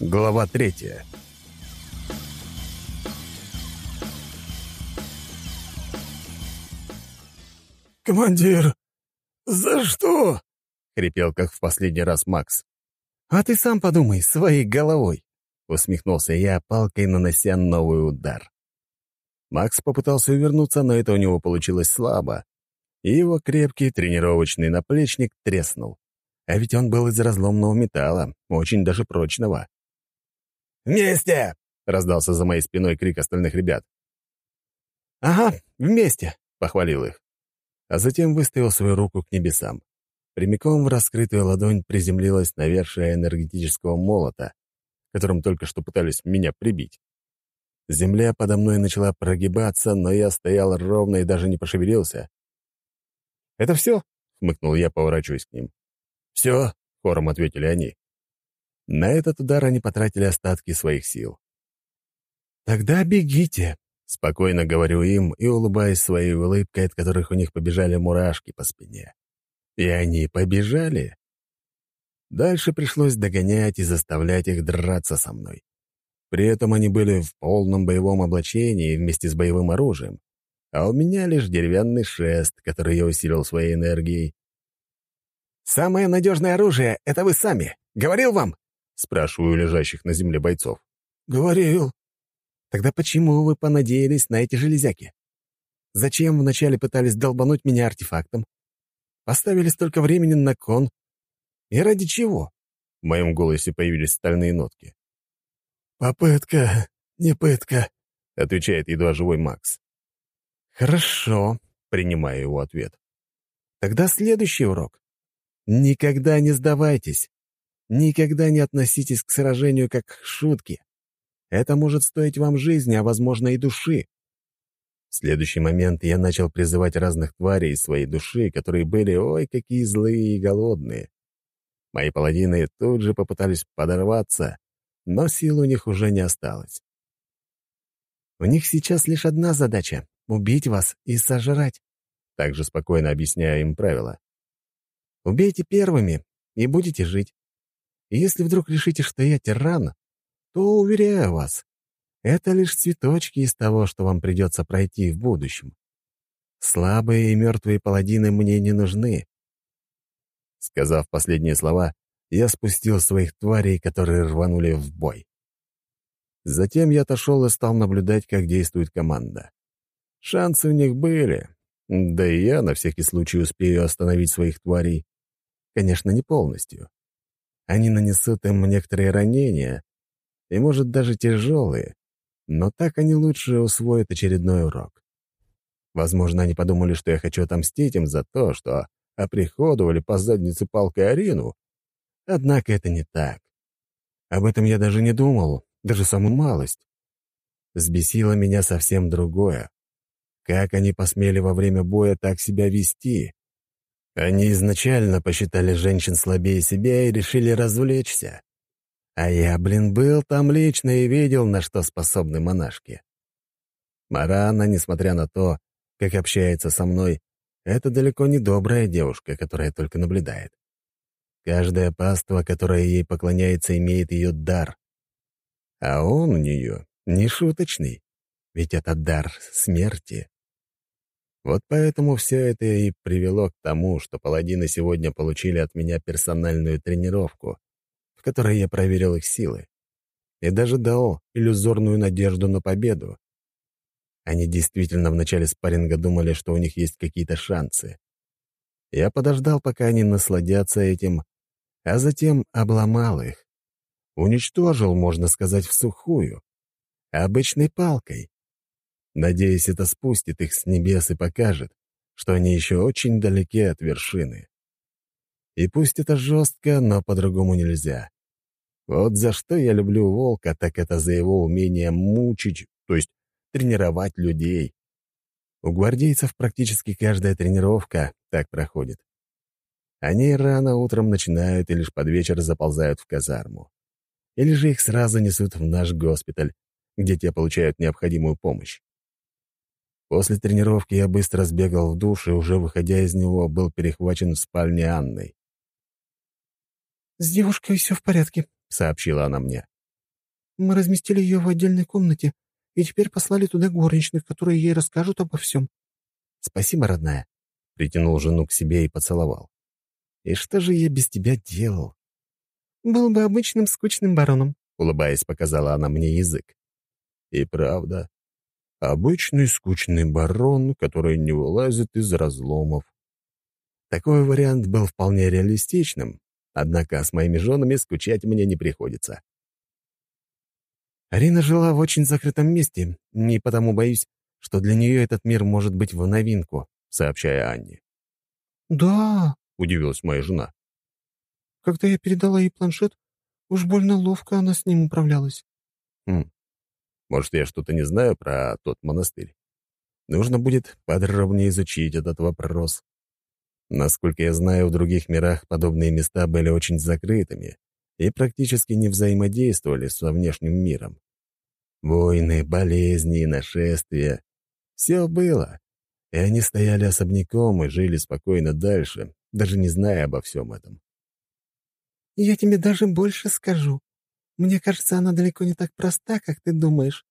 Глава третья. «Командир, за что?» — хрипел, как в последний раз Макс. «А ты сам подумай, своей головой!» — усмехнулся я, палкой нанося новый удар. Макс попытался увернуться, но это у него получилось слабо, и его крепкий тренировочный наплечник треснул. А ведь он был из разломного металла, очень даже прочного. «Вместе!» — раздался за моей спиной крик остальных ребят. «Ага, вместе!» — похвалил их. А затем выставил свою руку к небесам. Прямиком в раскрытую ладонь приземлилась навершие энергетического молота, которым только что пытались меня прибить. Земля подо мной начала прогибаться, но я стоял ровно и даже не пошевелился. «Это все?» — хмыкнул я, поворачиваясь к ним. «Все», — хором ответили они. На этот удар они потратили остатки своих сил. «Тогда бегите», — спокойно говорю им и улыбаясь своей улыбкой, от которых у них побежали мурашки по спине. И они побежали. Дальше пришлось догонять и заставлять их драться со мной. При этом они были в полном боевом облачении вместе с боевым оружием, а у меня лишь деревянный шест, который я усилил своей энергией. «Самое надежное оружие — это вы сами. Говорил вам?» — спрашиваю лежащих на земле бойцов. «Говорил». «Тогда почему вы понадеялись на эти железяки? Зачем вначале пытались долбануть меня артефактом? Поставили столько времени на кон. И ради чего?» В моем голосе появились стальные нотки. «Попытка, не пытка», — отвечает едва живой Макс. «Хорошо», — принимаю его ответ. «Тогда следующий урок. Никогда не сдавайтесь. Никогда не относитесь к сражению как к шутке. Это может стоить вам жизни, а, возможно, и души. В следующий момент я начал призывать разных тварей из своей души, которые были, ой, какие злые и голодные. Мои паладины тут же попытались подорваться, но сил у них уже не осталось. У них сейчас лишь одна задача — убить вас и сожрать. Также спокойно объясняю им правила. Убейте первыми, и будете жить. Если вдруг решите, что я тиран, то, уверяю вас, это лишь цветочки из того, что вам придется пройти в будущем. Слабые и мертвые паладины мне не нужны. Сказав последние слова, я спустил своих тварей, которые рванули в бой. Затем я отошел и стал наблюдать, как действует команда. Шансы у них были, да и я на всякий случай успею остановить своих тварей. Конечно, не полностью. Они нанесут им некоторые ранения, и, может, даже тяжелые, но так они лучше усвоят очередной урок. Возможно, они подумали, что я хочу отомстить им за то, что оприходовали по заднице палкой Арину. Однако это не так. Об этом я даже не думал, даже самую малость. Сбесило меня совсем другое. Как они посмели во время боя так себя вести? Они изначально посчитали женщин слабее себя и решили развлечься. А я, блин, был там лично и видел, на что способны монашки. Марана, несмотря на то, как общается со мной, это далеко не добрая девушка, которая только наблюдает. Каждое паство, которое ей поклоняется, имеет ее дар. А он у нее не шуточный, ведь это дар смерти. Вот поэтому все это и привело к тому, что паладины сегодня получили от меня персональную тренировку, в которой я проверил их силы. И даже дал иллюзорную надежду на победу. Они действительно в начале спарринга думали, что у них есть какие-то шансы. Я подождал, пока они насладятся этим, а затем обломал их. Уничтожил, можно сказать, в сухую. Обычной палкой. Надеюсь, это спустит их с небес и покажет, что они еще очень далеки от вершины. И пусть это жестко, но по-другому нельзя. Вот за что я люблю волка, так это за его умение мучить, то есть тренировать людей. У гвардейцев практически каждая тренировка так проходит. Они рано утром начинают и лишь под вечер заползают в казарму. Или же их сразу несут в наш госпиталь, где те получают необходимую помощь. После тренировки я быстро сбегал в душ и, уже выходя из него, был перехвачен в спальне Анной. «С девушкой все в порядке», — сообщила она мне. Мы разместили ее в отдельной комнате и теперь послали туда горничных, которые ей расскажут обо всем». «Спасибо, родная», — притянул жену к себе и поцеловал. «И что же я без тебя делал?» «Был бы обычным скучным бароном», — улыбаясь, показала она мне язык. И правда, обычный скучный барон, который не вылазит из разломов. Такой вариант был вполне реалистичным, однако с моими женами скучать мне не приходится. Арина жила в очень закрытом месте, не потому боюсь, что для нее этот мир может быть в новинку, сообщая Анне. «Да», — удивилась моя жена. «Когда я передала ей планшет, уж больно ловко она с ним управлялась». «Хм, может, я что-то не знаю про тот монастырь. Нужно будет подробнее изучить этот вопрос. Насколько я знаю, в других мирах подобные места были очень закрытыми и практически не взаимодействовали со внешним миром. Войны, болезни нашествия — все было, и они стояли особняком и жили спокойно дальше, даже не зная обо всем этом. «Я тебе даже больше скажу. Мне кажется, она далеко не так проста, как ты думаешь.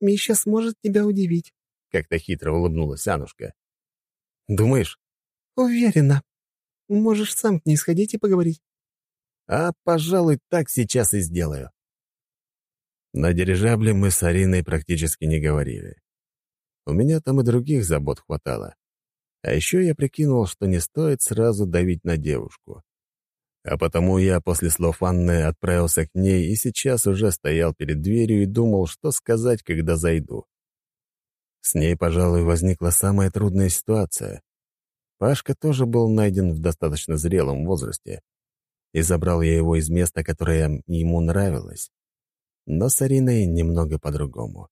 Миша сможет тебя удивить», — как-то хитро улыбнулась Анушка. «Думаешь?» «Уверена. Можешь сам к ней сходить и поговорить». «А, пожалуй, так сейчас и сделаю». На дирижабле мы с Ариной практически не говорили. У меня там и других забот хватало. А еще я прикинул, что не стоит сразу давить на девушку. А потому я после слов Анны отправился к ней и сейчас уже стоял перед дверью и думал, что сказать, когда зайду. С ней, пожалуй, возникла самая трудная ситуация. Пашка тоже был найден в достаточно зрелом возрасте, и забрал я его из места, которое ему нравилось. Но с Ариной немного по-другому.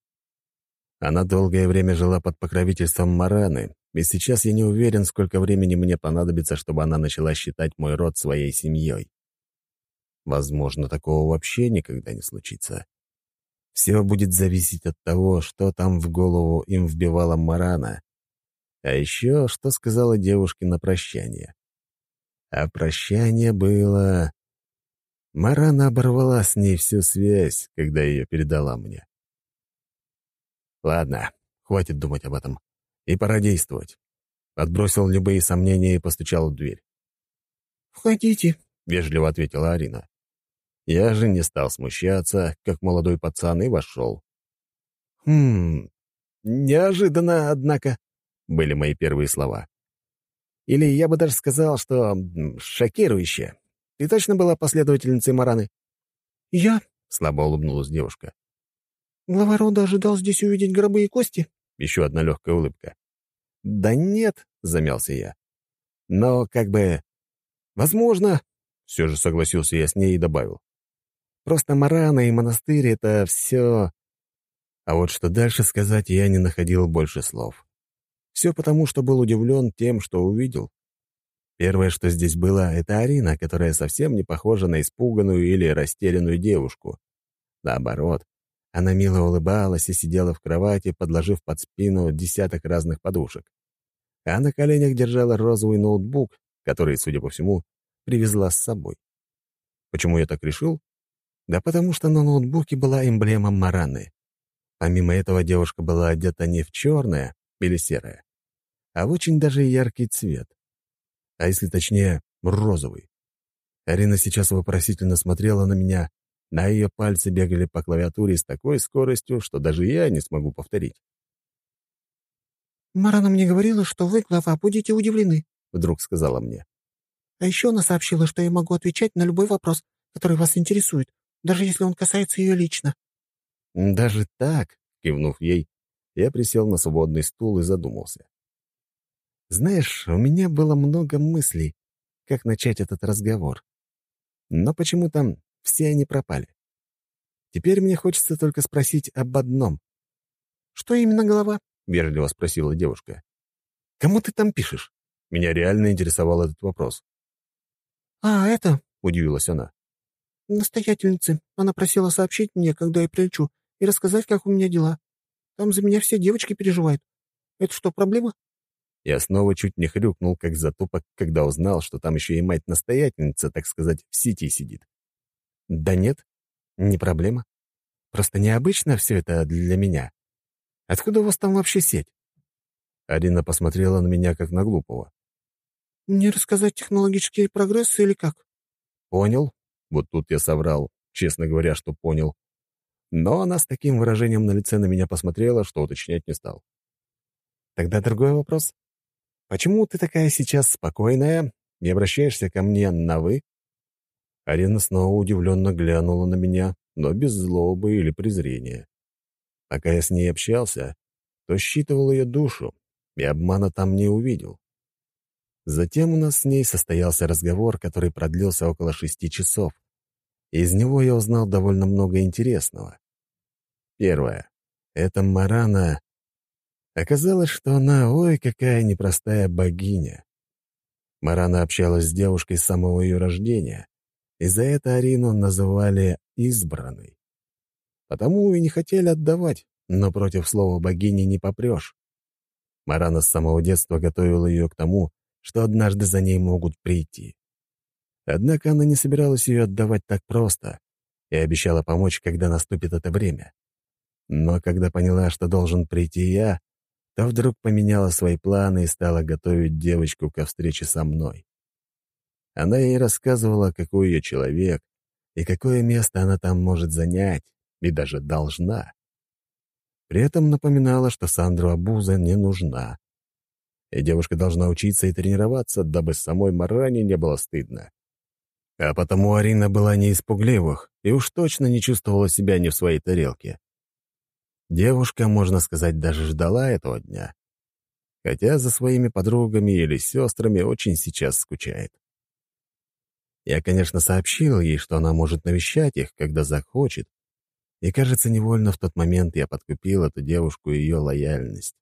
Она долгое время жила под покровительством Мараны, и сейчас я не уверен, сколько времени мне понадобится, чтобы она начала считать мой род своей семьей. Возможно, такого вообще никогда не случится. Все будет зависеть от того, что там в голову им вбивала Марана, а еще что сказала девушке на прощание. А прощание было... Марана оборвала с ней всю связь, когда ее передала мне. Ладно, хватит думать об этом и пора действовать. Отбросил любые сомнения и постучал в дверь. «Входите», — вежливо ответила Арина. Я же не стал смущаться, как молодой пацан, и вошел. «Хм, неожиданно, однако», — были мои первые слова. Или я бы даже сказал, что шокирующе. Ты точно была последовательницей Мараны? «Я?» — слабо улыбнулась девушка. «Глава рода ожидал здесь увидеть гробы и кости?» Еще одна легкая улыбка. «Да нет», — замялся я. «Но как бы... Возможно...» Все же согласился я с ней и добавил. «Просто Марана и монастырь — это все...» А вот что дальше сказать, я не находил больше слов. Все потому, что был удивлен тем, что увидел. Первое, что здесь было, — это Арина, которая совсем не похожа на испуганную или растерянную девушку. Наоборот, она мило улыбалась и сидела в кровати, подложив под спину десяток разных подушек. А на коленях держала розовый ноутбук, который, судя по всему, привезла с собой. Почему я так решил? Да потому что на ноутбуке была эмблема Мараны. Помимо этого девушка была одета не в черное или серое, а в очень даже яркий цвет. А если точнее, розовый. Арина сейчас вопросительно смотрела на меня, на ее пальцы бегали по клавиатуре с такой скоростью, что даже я не смогу повторить. «Марана мне говорила, что вы, глава, будете удивлены», — вдруг сказала мне. «А еще она сообщила, что я могу отвечать на любой вопрос, который вас интересует, даже если он касается ее лично». «Даже так?» — кивнув ей, я присел на свободный стул и задумался. «Знаешь, у меня было много мыслей, как начать этот разговор. Но почему-то все они пропали. Теперь мне хочется только спросить об одном. «Что именно, голова?» — вежливо спросила девушка. «Кому ты там пишешь?» Меня реально интересовал этот вопрос. «А, это...» — удивилась она. «Настоятельница. Она просила сообщить мне, когда я прилечу, и рассказать, как у меня дела. Там за меня все девочки переживают. Это что, проблема?» Я снова чуть не хрюкнул, как затупок, когда узнал, что там еще и мать-настоятельница, так сказать, в сети сидит. Да нет, не проблема. Просто необычно все это для меня. Откуда у вас там вообще сеть?» Арина посмотрела на меня, как на глупого. «Мне рассказать технологический прогресс или как?» «Понял». Вот тут я соврал, честно говоря, что понял. Но она с таким выражением на лице на меня посмотрела, что уточнять не стал. «Тогда другой вопрос. Почему ты такая сейчас спокойная и обращаешься ко мне на «вы»?» Арина снова удивленно глянула на меня, но без злобы или презрения. Пока я с ней общался, то считывал ее душу, и обмана там не увидел. Затем у нас с ней состоялся разговор, который продлился около шести часов. Из него я узнал довольно много интересного. Первое. Это Марана. Оказалось, что она, ой, какая непростая богиня. Марана общалась с девушкой с самого ее рождения, и за это Арину называли «избранной». Потому и не хотели отдавать, но против слова богини не попрешь. Марана с самого детства готовила ее к тому, что однажды за ней могут прийти. Однако она не собиралась ее отдавать так просто и обещала помочь, когда наступит это время. Но когда поняла, что должен прийти я, то вдруг поменяла свои планы и стала готовить девочку ко встрече со мной. Она ей рассказывала, какой я человек и какое место она там может занять, и даже должна. При этом напоминала, что Сандру Абуза не нужна. И девушка должна учиться и тренироваться, дабы самой Маране не было стыдно. А потому Арина была не из пугливых и уж точно не чувствовала себя не в своей тарелке. Девушка, можно сказать, даже ждала этого дня. Хотя за своими подругами или сестрами очень сейчас скучает. Я, конечно, сообщил ей, что она может навещать их, когда захочет, и, кажется, невольно в тот момент я подкупил эту девушку и ее лояльность.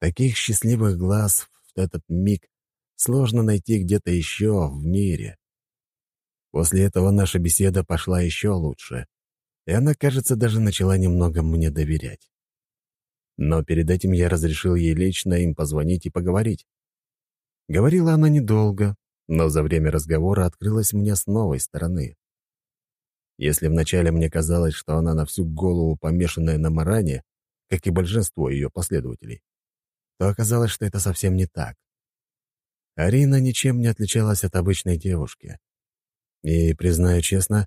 Таких счастливых глаз в этот миг сложно найти где-то еще в мире. После этого наша беседа пошла еще лучше, и она, кажется, даже начала немного мне доверять. Но перед этим я разрешил ей лично им позвонить и поговорить. Говорила она недолго, но за время разговора открылась мне с новой стороны. Если вначале мне казалось, что она на всю голову помешанная на Маране, как и большинство ее последователей, то оказалось, что это совсем не так. Арина ничем не отличалась от обычной девушки. И, признаю честно,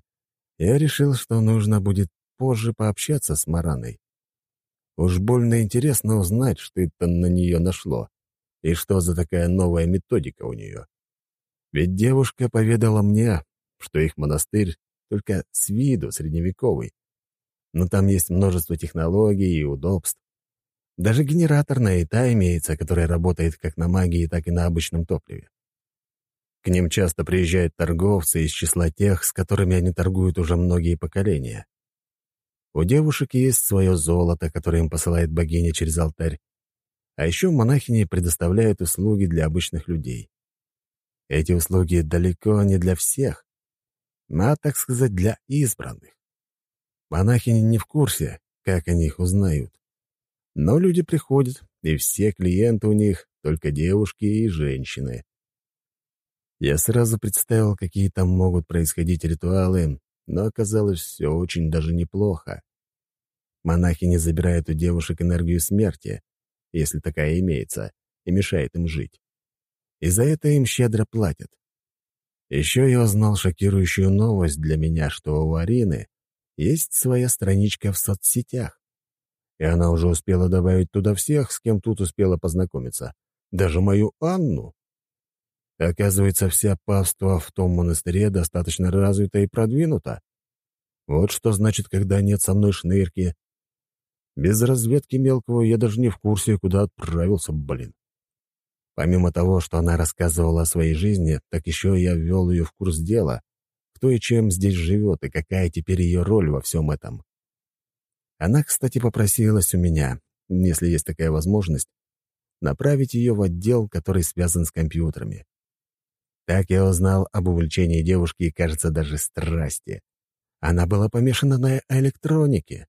я решил, что нужно будет позже пообщаться с Мараной. Уж больно интересно узнать, что это на нее нашло, и что за такая новая методика у нее. Ведь девушка поведала мне, что их монастырь только с виду средневековый. Но там есть множество технологий и удобств. Даже генераторная и та имеется, которая работает как на магии, так и на обычном топливе. К ним часто приезжают торговцы из числа тех, с которыми они торгуют уже многие поколения. У девушек есть свое золото, которое им посылает богиня через алтарь. А еще монахини предоставляют услуги для обычных людей. Эти услуги далеко не для всех, а, так сказать, для избранных. Монахи не в курсе, как о них узнают. Но люди приходят, и все клиенты у них только девушки и женщины. Я сразу представил, какие там могут происходить ритуалы, но оказалось все очень даже неплохо. Монахи не забирают у девушек энергию смерти, если такая имеется, и мешает им жить. И за это им щедро платят. Еще я узнал шокирующую новость для меня, что у Арины есть своя страничка в соцсетях. И она уже успела добавить туда всех, с кем тут успела познакомиться. Даже мою Анну. Оказывается, вся паства в том монастыре достаточно развита и продвинута. Вот что значит, когда нет со мной шнырки. Без разведки мелкого я даже не в курсе, куда отправился, блин. Помимо того, что она рассказывала о своей жизни, так еще я ввел ее в курс дела, кто и чем здесь живет и какая теперь ее роль во всем этом. Она, кстати, попросилась у меня, если есть такая возможность, направить ее в отдел, который связан с компьютерами. Так я узнал об увлечении девушки и, кажется, даже страсти. Она была помешана на электронике.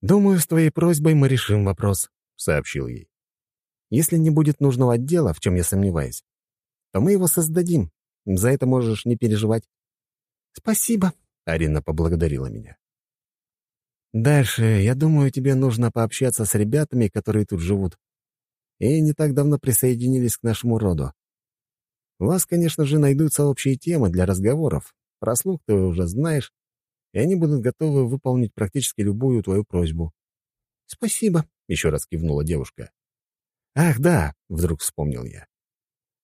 «Думаю, с твоей просьбой мы решим вопрос», — сообщил ей. Если не будет нужного отдела, в чем я сомневаюсь, то мы его создадим. За это можешь не переживать». «Спасибо», — Арина поблагодарила меня. Дальше, я думаю, тебе нужно пообщаться с ребятами, которые тут живут, и не так давно присоединились к нашему роду. У вас, конечно же, найдутся общие темы для разговоров. Про слуг ты уже знаешь, и они будут готовы выполнить практически любую твою просьбу. «Спасибо», — еще раз кивнула девушка. «Ах, да», — вдруг вспомнил я.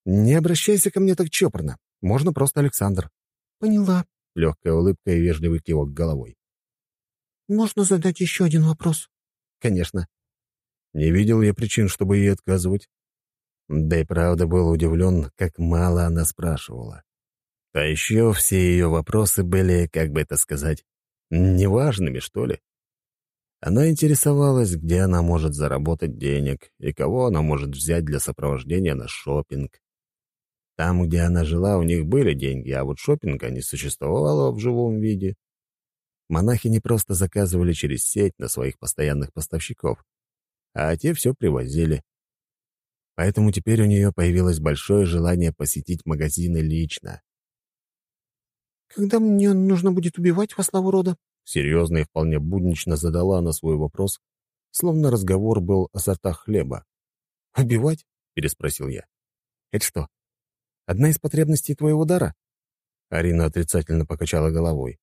«Не обращайся ко мне так чопорно. Можно просто Александр». «Поняла», — легкая улыбка и вежливый кивок головой. «Можно задать еще один вопрос?» «Конечно». Не видел я причин, чтобы ей отказывать. Да и правда был удивлен, как мало она спрашивала. А еще все ее вопросы были, как бы это сказать, неважными, что ли. Она интересовалась, где она может заработать денег и кого она может взять для сопровождения на шопинг. Там, где она жила, у них были деньги, а вот шопинга не существовало в живом виде. Монахи не просто заказывали через сеть на своих постоянных поставщиков, а те все привозили. Поэтому теперь у нее появилось большое желание посетить магазины лично. «Когда мне нужно будет убивать во славу рода?» Серьезно и вполне буднично задала она свой вопрос, словно разговор был о сортах хлеба. «Убивать?» — переспросил я. «Это что, одна из потребностей твоего дара?» Арина отрицательно покачала головой.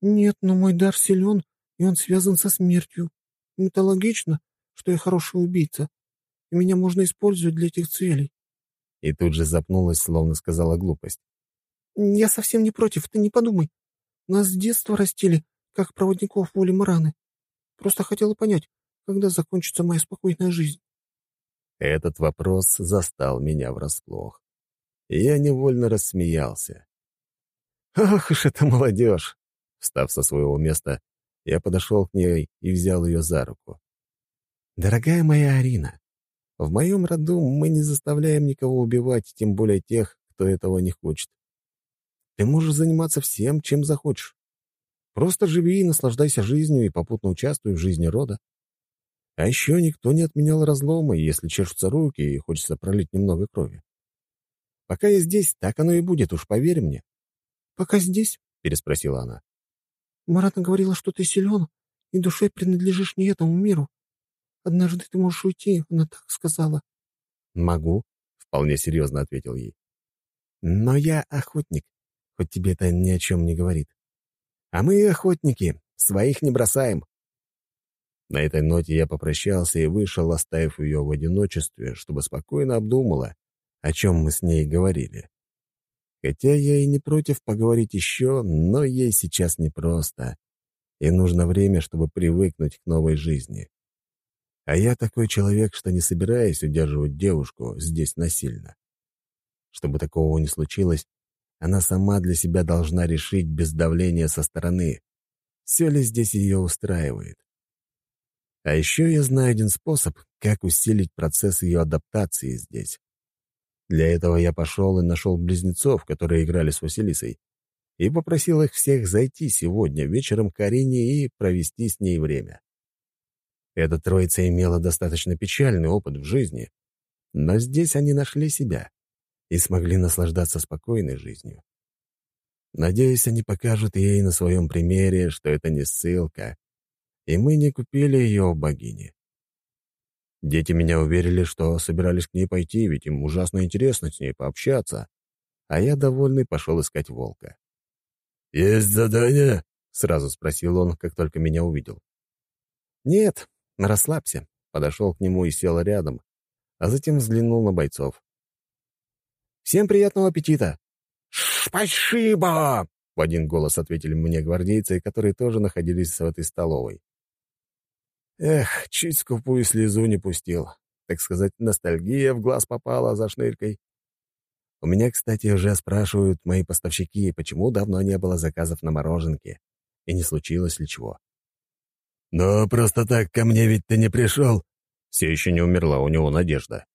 «Нет, но мой дар силен, и он связан со смертью. Это логично, что я хороший убийца и меня можно использовать для этих целей». И тут же запнулась, словно сказала глупость. «Я совсем не против, ты не подумай. Нас с детства растили, как проводников воли Мараны. Просто хотела понять, когда закончится моя спокойная жизнь». Этот вопрос застал меня врасплох. Я невольно рассмеялся. «Ох уж это молодежь!» Встав со своего места, я подошел к ней и взял ее за руку. «Дорогая моя Арина, в моем роду мы не заставляем никого убивать, тем более тех, кто этого не хочет. Ты можешь заниматься всем, чем захочешь. Просто живи и наслаждайся жизнью и попутно участвуй в жизни рода. А еще никто не отменял разлома, если чешутся руки и хочется пролить немного крови. Пока я здесь, так оно и будет, уж поверь мне. — Пока здесь? — переспросила она. — Марата говорила, что ты силен, и душой принадлежишь не этому миру. Однажды ты можешь уйти, она так сказала». «Могу», — вполне серьезно ответил ей. «Но я охотник, хоть тебе это ни о чем не говорит. А мы охотники, своих не бросаем». На этой ноте я попрощался и вышел, оставив ее в одиночестве, чтобы спокойно обдумала, о чем мы с ней говорили. Хотя я и не против поговорить еще, но ей сейчас непросто, и нужно время, чтобы привыкнуть к новой жизни. А я такой человек, что не собираюсь удерживать девушку здесь насильно. Чтобы такого не случилось, она сама для себя должна решить без давления со стороны, все ли здесь ее устраивает. А еще я знаю один способ, как усилить процесс ее адаптации здесь. Для этого я пошел и нашел близнецов, которые играли с Василисой, и попросил их всех зайти сегодня вечером к Арине и провести с ней время. Эта троица имела достаточно печальный опыт в жизни, но здесь они нашли себя и смогли наслаждаться спокойной жизнью. Надеюсь, они покажут ей на своем примере, что это не ссылка, и мы не купили ее у богини. Дети меня уверили, что собирались к ней пойти, ведь им ужасно интересно с ней пообщаться, а я, довольный, пошел искать волка. «Есть задание?» — сразу спросил он, как только меня увидел. «Нет, Расслабься. Подошел к нему и сел рядом, а затем взглянул на бойцов. «Всем приятного аппетита!» «Спасибо!» — в один голос ответили мне гвардейцы, которые тоже находились в этой столовой. Эх, чуть скупую слезу не пустил. Так сказать, ностальгия в глаз попала за шныркой. У меня, кстати, уже спрашивают мои поставщики, почему давно не было заказов на мороженке, и не случилось ли чего. «Но просто так ко мне ведь ты не пришел?» Все еще не умерла у него надежда.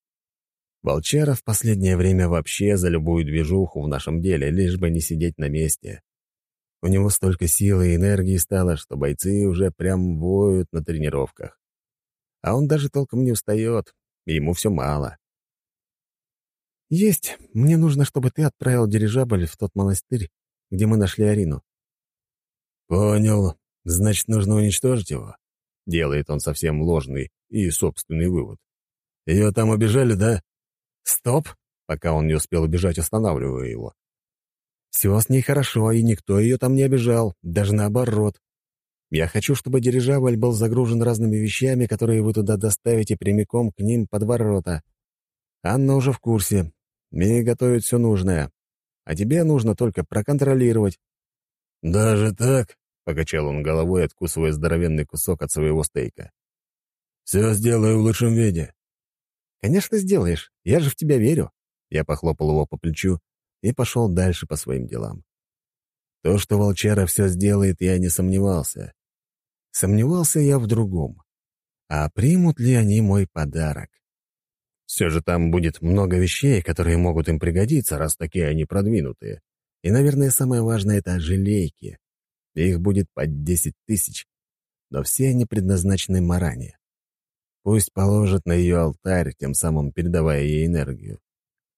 Волчара в последнее время вообще за любую движуху в нашем деле, лишь бы не сидеть на месте. У него столько силы и энергии стало, что бойцы уже прям воют на тренировках. А он даже толком не устает, и ему все мало. «Есть. Мне нужно, чтобы ты отправил дирижабль в тот монастырь, где мы нашли Арину». «Понял. Значит, нужно уничтожить его. Делает он совсем ложный и собственный вывод. Ее там обижали, да? Стоп! Пока он не успел убежать, останавливаю его. Все с ней хорошо, и никто ее там не обижал, даже наоборот. Я хочу, чтобы дирижабль был загружен разными вещами, которые вы туда доставите прямиком к ним под ворота. Анна уже в курсе. Мне готовит все нужное. А тебе нужно только проконтролировать». «Даже так?» — покачал он головой, откусывая здоровенный кусок от своего стейка. «Все сделаю в лучшем виде». «Конечно, сделаешь. Я же в тебя верю». Я похлопал его по плечу и пошел дальше по своим делам. То, что волчара все сделает, я не сомневался. Сомневался я в другом. А примут ли они мой подарок? Все же там будет много вещей, которые могут им пригодиться, раз такие они продвинутые. И, наверное, самое важное — это желейки. Их будет под десять тысяч, но все они предназначены Маране. Пусть положат на ее алтарь, тем самым передавая ей энергию.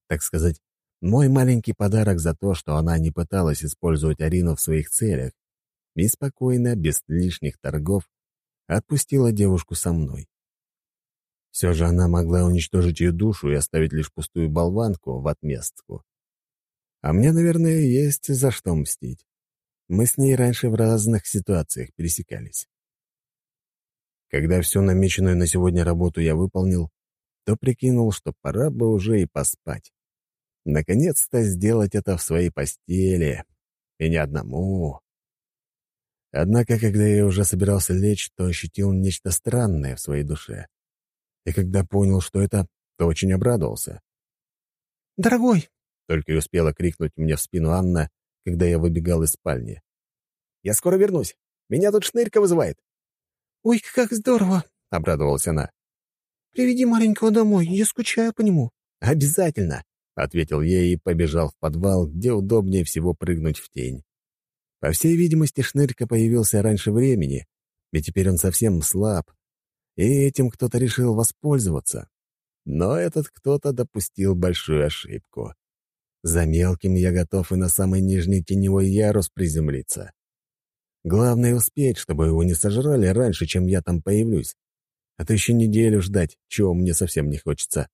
Так сказать, мой маленький подарок за то, что она не пыталась использовать Арину в своих целях и спокойно, без лишних торгов, отпустила девушку со мной. Все же она могла уничтожить ее душу и оставить лишь пустую болванку в отместку. А мне, наверное, есть за что мстить. Мы с ней раньше в разных ситуациях пересекались. Когда всю намеченную на сегодня работу я выполнил, то прикинул, что пора бы уже и поспать. Наконец-то сделать это в своей постели. И не одному. Однако, когда я уже собирался лечь, то ощутил нечто странное в своей душе и когда понял, что это, то очень обрадовался. «Дорогой!» — только и успела крикнуть мне в спину Анна, когда я выбегал из спальни. «Я скоро вернусь. Меня тут шнырька вызывает». «Ой, как здорово!» — обрадовалась она. «Приведи маленького домой, я скучаю по нему». «Обязательно!» — ответил ей и побежал в подвал, где удобнее всего прыгнуть в тень. По всей видимости, шнырька появился раньше времени, ведь теперь он совсем слаб, и этим кто-то решил воспользоваться. Но этот кто-то допустил большую ошибку. За мелким я готов и на самый нижний теневой ярус приземлиться. Главное успеть, чтобы его не сожрали раньше, чем я там появлюсь. А то еще неделю ждать, чего мне совсем не хочется.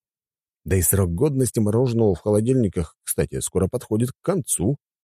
Да и срок годности мороженого в холодильниках, кстати, скоро подходит к концу.